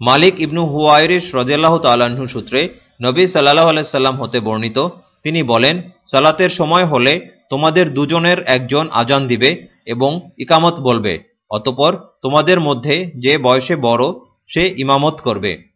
মালিক ইবনু হুয়াইরিস রদিয়াল্লাহ তাল্লাহ্ন সূত্রে নবী সাল্লাহ আলাইসাল্লাম হতে বর্ণিত, তিনি বলেন, সালাতের সময় হলে তোমাদের দুজনের একজন আজান দিবে এবং ইকামত বলবে, অতপর তোমাদের মধ্যে যে বয়সে বড় সে ইমামত করবে।